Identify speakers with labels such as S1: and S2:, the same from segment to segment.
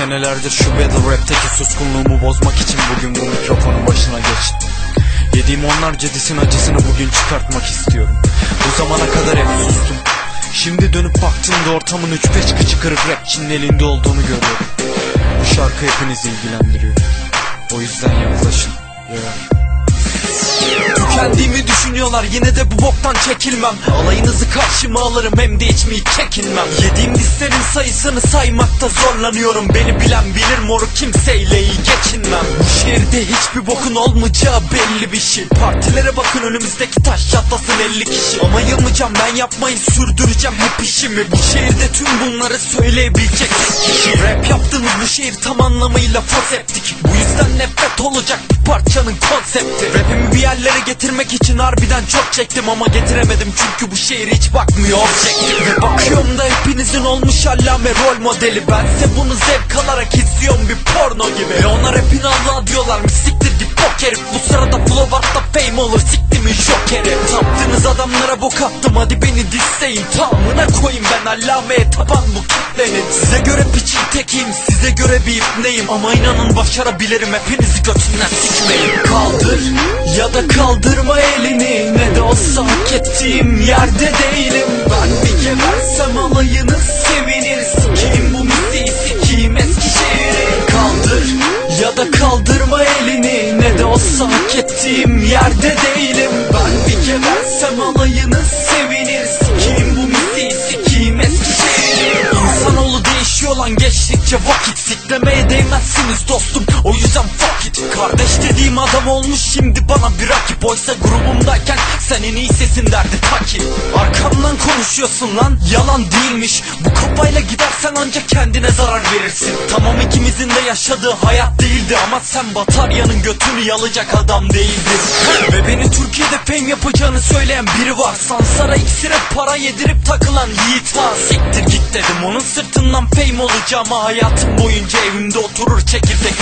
S1: Senelerdir şu battle rapteki suskunluğumu bozmak için bugün bu mikrofonun başına geçtim. Yediğim onlarca disin acısını bugün çıkartmak istiyorum. Bu zamana kadar hep sustum. Şimdi dönüp baktığımda ortamın 3-5 kıçı kırık rapçinin elinde olduğunu görüyorum. Bu şarkı hepinizi ilgilendiriyor. O yüzden yaklaşın. Yeah. Tükendiğimi düşünüyorlar yine de bu boktan çekilmem. Alayınızı karşıma alırım hem de hiç mi çekinmem. Yediğim dislerin sayısını saymakta zorlanıyorum. Beni bilen bilir moru kimseyle iyi geçinmem. Bu şehirde hiçbir bokun olmayacağı belli bir şey. Partilere bakın önümüzdeki taş çatlasın 50 kişi. Ama yılmayacağım ben yapmayı sürdüreceğim hep işimi. Bu şehirde tüm bunları söyleyebilecek kişi. Rap yaptığımız bu şehir tam anlamıyla foseptik Bu yüzden nefret olacak bu parçanın konsepti. Rapimi bir yerlere getirmek için harbiden çok çektim ama getiremedim. Çünkü bu şehir hiç bakmıyor objektif Ve bakıyorum da hepinizin olmuş allame rol modeli. Bense bunu zevk alarak izliyorum bir porno gibi beni disleyin Tamamına koyayım ben allameye taban bu kitlenin. Size göre piçin tekiyim size göre bir ipneyim Ama inanın başarabilirim hepinizi götünden sikmeyin Kaldır ya da kaldırma elini. Ne de olsa hak ettiğim yerde değilim. Ben bir gebersem alayını sevinir. Sikeyim bu müziği sikeyim Eskişehir'i Kaldır ya da kaldırma elini. Ne de olsa hak ettiğim yerde değilim lan geçtikçe vakit Siklemeye değmezsiniz dostum. O yüzden fuck it. Kardeş dediğim adam olmuş şimdi bana bir rakip. Oysa grubumdayken sen en iyi sesin derdi taki. Arkamdan konuşuyorsun lan yalan değilmiş. Bu kafayla gidersen ancak kendine zarar verirsin. Tamam ikimizin de yaşadığı hayat değildi Ama sen bataryanın götünü yalacak adam değildin. Ve beni Türkiye'de fame yapacağını söyleyen biri var. Sansara iksire para yedirip takılan yiğit var. Siktir git dedim onun sırtından fame olacağım. Hayatım boyunca evimde oturur çekirdek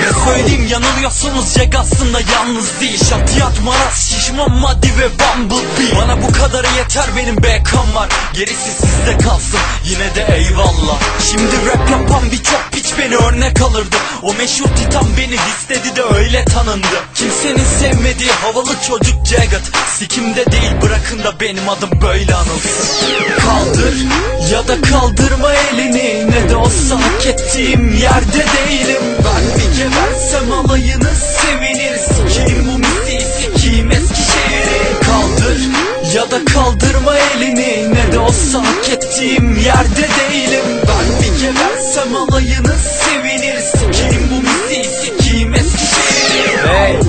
S1: Ve söyleyeyim yanılıyorsunuz Jack aslında yalnız değil. Şatiyat maraz şişman maddi ve bumblebee. Bana bu kadarı yeter benim BK'm var. Gerisi sizde kalsın. Yine de eyvallah. Şimdi rap yapan birçok beni örnek alırdı. O meşhur titan beni istedi de öyle tanındı. Kimsenin sevmediği havalı çocuk Jagged. Sikimde değil bırakın da benim adım böyle anılsın. Kaldır ya da kaldırma elini. Ne de olsa hak ettiğim yerde değilim. Ben bir gebersem alayını sevinir. Sikeyim bu müziği sikeyim Eskişehir'i Kaldır ya da kaldırma elini. Ne de olsa hak ettiğim yerde değilim. Ben bir gebersem alayını sevinir Sikeyim bu müziği sikeyim Eskişehir'i Hey.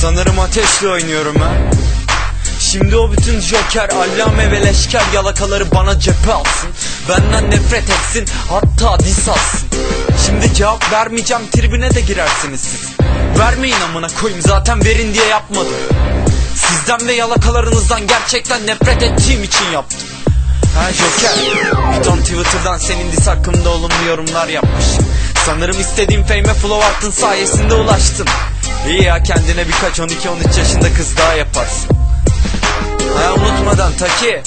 S1: Sanırım ateşle oynuyorum ha. Şimdi o bütün joker, allame ve leşker yalakaları bana cephe alsın. Benden nefret etsin hatta dis alsın. Şimdi cevap vermeyeceğim tribüne de girersiniz siz. Vermeyin amına koyayım zaten verin diye yapmadım. Sizden ve yalakalarınızdan gerçekten nefret ettiğim için yaptım Ha Joker ton Twitter'dan senin dis hakkında olumlu yorumlar yapmış. Sanırım istediğim fame'e flow attın sayesinde ulaştın. İyi ya kendine birkaç 12-13 yaşında kız daha yaparsın. Ha unutmadan Taki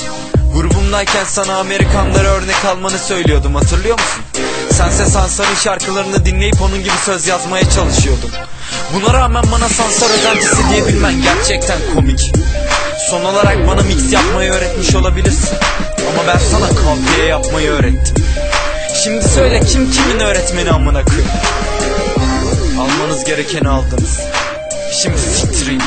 S1: Grubumdayken sana Amerikanlara örnek almanı söylüyordum hatırlıyor musun? Sense Sansar'ın şarkılarını dinleyip onun gibi söz yazmaya çalışıyordum. Buna rağmen bana Sansar özentisi diyebilmen gerçekten komik. Son olarak bana mix yapmayı öğretmiş olabilirsin Ama ben sana kavliye yapmayı öğrettim. Şimdi söyle kim kimin öğretmeni amına koyayım? Almanız gerekeni aldınız. Şimdi siktirin